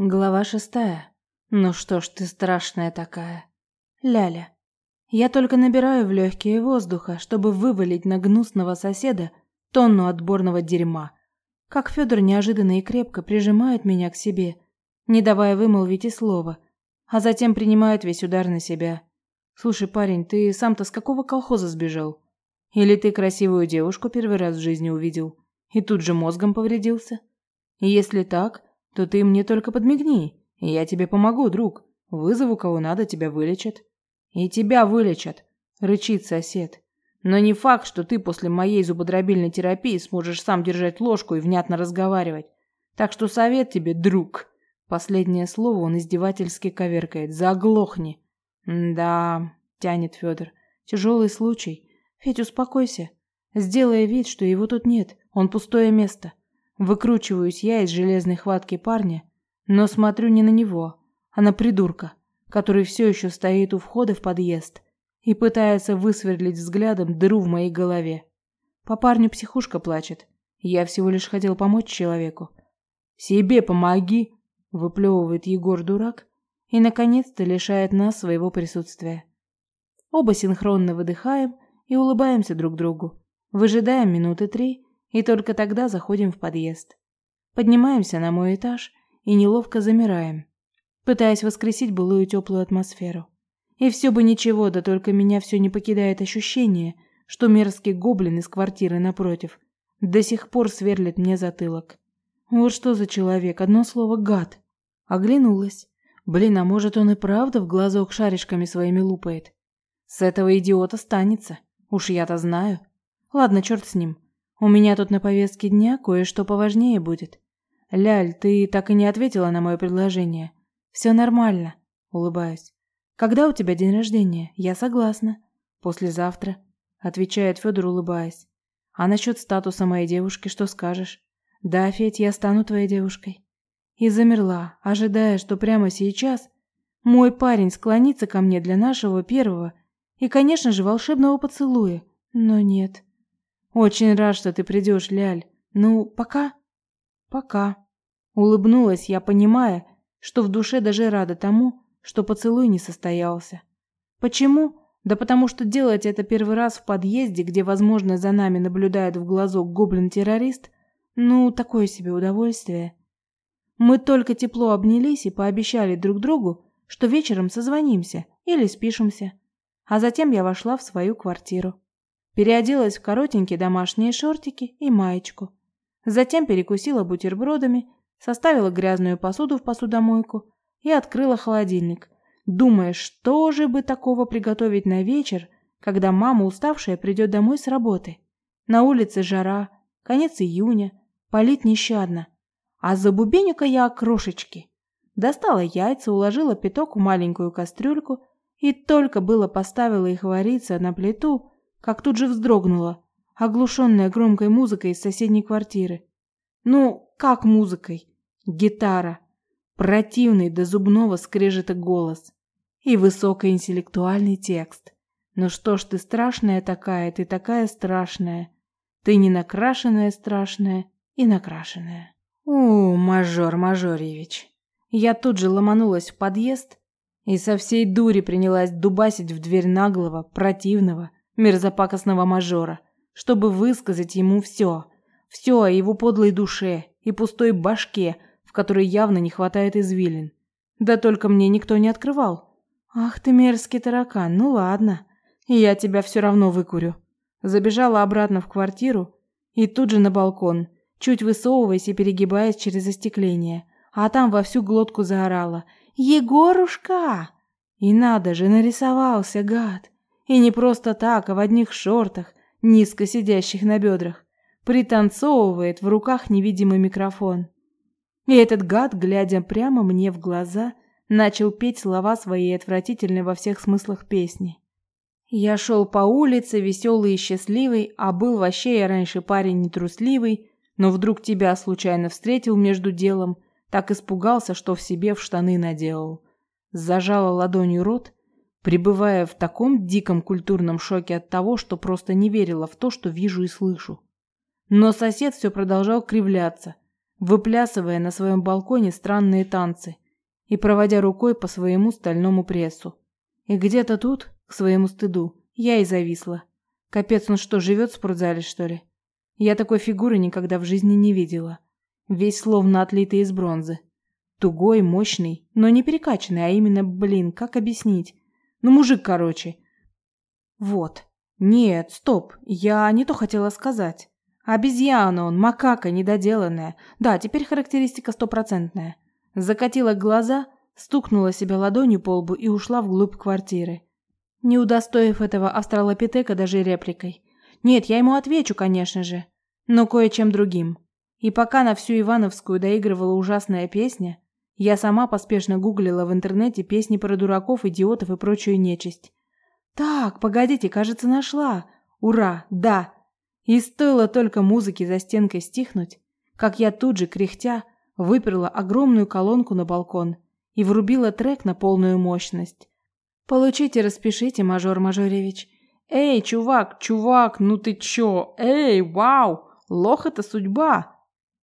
Глава шестая. Ну что ж ты страшная такая. Ляля. Я только набираю в легкие воздуха, чтобы вывалить на гнусного соседа тонну отборного дерьма. Как Федор неожиданно и крепко прижимает меня к себе, не давая вымолвить и слова, а затем принимает весь удар на себя. Слушай, парень, ты сам-то с какого колхоза сбежал? Или ты красивую девушку первый раз в жизни увидел и тут же мозгом повредился? Если так, то ты мне только подмигни, и я тебе помогу, друг. Вызову кого надо, тебя вылечат. И тебя вылечат, рычит сосед. Но не факт, что ты после моей зубодробильной терапии сможешь сам держать ложку и внятно разговаривать. Так что совет тебе, друг. Последнее слово он издевательски коверкает. Заглохни. Да, тянет Федор. Тяжелый случай. Федь, успокойся. Сделай вид, что его тут нет. Он пустое место. Выкручиваюсь я из железной хватки парня, но смотрю не на него, а на придурка, который все еще стоит у входа в подъезд и пытается высверлить взглядом дыру в моей голове. По парню психушка плачет. Я всего лишь хотел помочь человеку. «Себе помоги!» – выплевывает Егор дурак и, наконец-то, лишает нас своего присутствия. Оба синхронно выдыхаем и улыбаемся друг другу. Выжидаем минуты три и только тогда заходим в подъезд. Поднимаемся на мой этаж и неловко замираем, пытаясь воскресить былую теплую атмосферу. И все бы ничего, да только меня все не покидает ощущение, что мерзкий гоблин из квартиры напротив до сих пор сверлит мне затылок. Вот что за человек, одно слово гад. Оглянулась. Блин, а может он и правда в глазок шаришками своими лупает? С этого идиота станется. Уж я-то знаю. Ладно, черт с ним. У меня тут на повестке дня кое-что поважнее будет. Ляль, ты так и не ответила на мое предложение. Все нормально, улыбаюсь. Когда у тебя день рождения? Я согласна. Послезавтра, отвечает Федор, улыбаясь. А насчет статуса моей девушки что скажешь? Да, Федь, я стану твоей девушкой. И замерла, ожидая, что прямо сейчас мой парень склонится ко мне для нашего первого и, конечно же, волшебного поцелуя. Но нет. Очень рад, что ты придешь, Ляль. Ну, пока. Пока. Улыбнулась я, понимая, что в душе даже рада тому, что поцелуй не состоялся. Почему? Да потому что делать это первый раз в подъезде, где, возможно, за нами наблюдает в глазок гоблин-террорист, ну, такое себе удовольствие. Мы только тепло обнялись и пообещали друг другу, что вечером созвонимся или спишемся. А затем я вошла в свою квартиру. Переоделась в коротенькие домашние шортики и маечку. Затем перекусила бутербродами, составила грязную посуду в посудомойку и открыла холодильник, думая, что же бы такого приготовить на вечер, когда мама уставшая придет домой с работы. На улице жара, конец июня, палит нещадно. А забубеню-ка я крошечки. Достала яйца, уложила пяток в маленькую кастрюльку и только было поставила их вариться на плиту, как тут же вздрогнула, оглушенная громкой музыкой из соседней квартиры. Ну, как музыкой? Гитара, противный до зубного скрежета голос и высокоинтеллектуальный текст. Ну что ж ты страшная такая, ты такая страшная. Ты не накрашенная страшная и накрашенная. У, мажор Мажорьевич. Я тут же ломанулась в подъезд и со всей дури принялась дубасить в дверь наглого, противного, мерзопакостного мажора, чтобы высказать ему все, все о его подлой душе и пустой башке, в которой явно не хватает извилин. Да только мне никто не открывал. Ах ты мерзкий таракан, ну ладно, я тебя все равно выкурю. Забежала обратно в квартиру и тут же на балкон, чуть высовываясь и перегибаясь через остекление, а там во всю глотку заорала: "Егорушка!" И надо же, нарисовался гад. И не просто так, а в одних шортах, низко сидящих на бедрах, пританцовывает в руках невидимый микрофон. И этот гад, глядя прямо мне в глаза, начал петь слова своей отвратительной во всех смыслах песни. Я шел по улице, веселый и счастливый, а был вообще я раньше парень нетрусливый, но вдруг тебя случайно встретил между делом, так испугался, что в себе в штаны наделал. Зажала ладонью рот пребывая в таком диком культурном шоке от того, что просто не верила в то, что вижу и слышу. Но сосед все продолжал кривляться, выплясывая на своем балконе странные танцы и проводя рукой по своему стальному прессу. И где-то тут, к своему стыду, я и зависла. Капец, он что, живет в спортзале, что ли? Я такой фигуры никогда в жизни не видела. Весь словно отлитый из бронзы. Тугой, мощный, но не перекачанный, а именно, блин, как объяснить? Ну, мужик, короче. Вот. Нет, стоп, я не то хотела сказать. Обезьяна он, макака недоделанная. Да, теперь характеристика стопроцентная. Закатила глаза, стукнула себя ладонью по лбу и ушла вглубь квартиры. Не удостоив этого австралопитека даже репликой. Нет, я ему отвечу, конечно же, но кое-чем другим. И пока на всю Ивановскую доигрывала ужасная песня, я сама поспешно гуглила в интернете песни про дураков, идиотов и прочую нечисть. Так, погодите, кажется, нашла. Ура, да. И стоило только музыке за стенкой стихнуть, как я тут же, кряхтя, выперла огромную колонку на балкон и врубила трек на полную мощность. Получите, распишите, мажор Мажоревич. Эй, чувак, чувак, ну ты чё? Эй, вау, лох это судьба.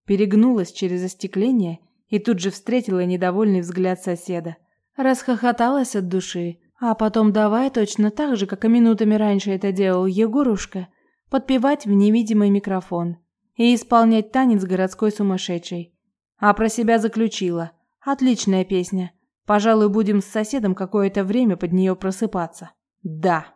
Перегнулась через остекление и тут же встретила недовольный взгляд соседа. Расхохоталась от души, а потом давай точно так же, как и минутами раньше это делал Егорушка, подпевать в невидимый микрофон и исполнять танец городской сумасшедшей. А про себя заключила. Отличная песня. Пожалуй, будем с соседом какое-то время под нее просыпаться. Да.